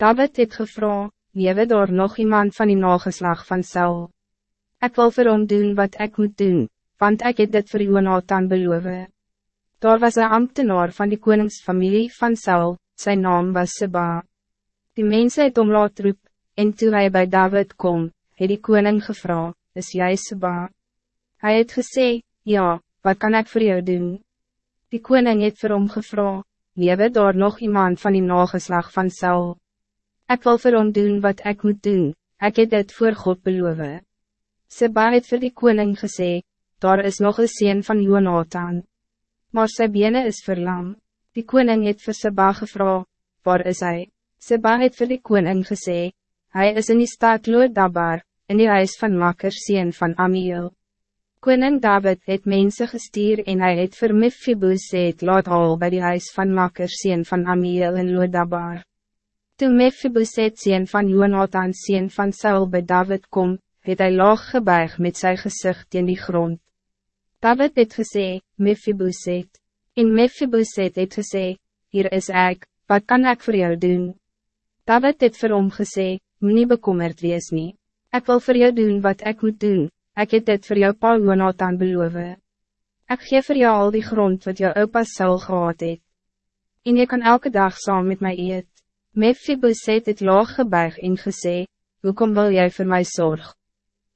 David het gevra, lewe daar nog iemand van die nageslag van Saul. Ik wil vir hom doen wat ik moet doen, want ik het dit vir Jonathan beloof. Daar was een ambtenaar van die koningsfamilie van Saul, zijn naam was Seba. Die mensen het om laat roep, en toe hy by David kom, het die koning gevra, is jy Seba? Hij het gesê, ja, wat kan ik voor jou doen? Die koning het vir hom gevra, lewe daar nog iemand van die nageslag van Saul. Ik wil vir hom doen wat ik moet doen, ik het dit voor God beloof. Seba het vir die koning gesê, daar is nog een sien van Jonathan. Maar sy bene is verlam. Die koning het vir Seba gevra, waar is hij? Seba het vir die koning gesê, hij is in die stad Lodabar, in die huis van Makker sien van Amiel. Koning David het mensen gestuur en hij het vir Mephiboset laat al bij die huis van Makker sien van Amiel in Lodabar. Toen Mephiboset sien van Jonathan sien van Saul bij David kom, het hij laag gebuig met zijn gezicht in die grond. David het gesê, Mephiboset, en Mephiboset het gesê, hier is ik, wat kan ik voor jou doen? David het vir hom gesê, nie bekommerd wees nie, ek wil voor jou doen wat ik moet doen, ik het dit voor jou pa Jonathan beloof. Ik geef voor jou al die grond wat jou opa Saul gehad het. En je kan elke dag saam met mij eet. Mephiboset het laag gebuig en gesê, Hoekom wil jij voor mij zorg?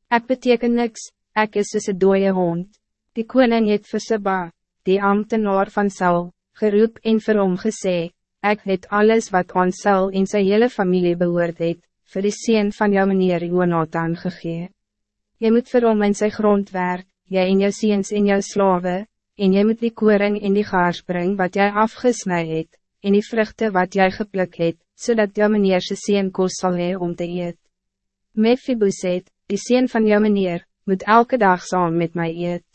Ik beteken niks, ik is soos een dooie hond. Die koning het vir Seba, die ambtenaar van Saul, geroep en vir hom gesê, Ek het alles wat aan Saul en zijn hele familie behoort het, vir die sien van jou meneer Jonathan gegee. Jy moet vir hom in sy grond werk, jy en jou seens en jou slawe, en jy moet die koring en die gaars bring wat jij afgesnij het, en die vruchten wat jij gepluk het, zodat jou meneer sy sien kost sal hee om te eet. Mephiboset, die sien van jou meneer, moet elke dag saam met mij eet.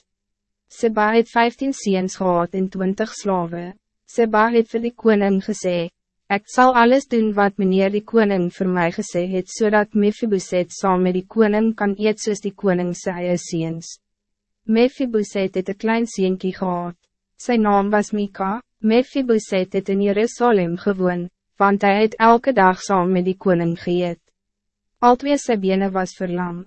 Seba het 15 seens gehad en 20 slaven. Seba het vir die koning gesê, Ik zal alles doen wat meneer die koning voor mij gesê het, zodat Mephiboset saam met die koning kan eet soos die koning sy eie seens. Mephiboset het een klein seentjie gehad. Zijn naam was Mika, Mephiboset het in Jerusalem gewoon, want hij het elke dag saam met die koning geëet. Al twee sy bene was verlam.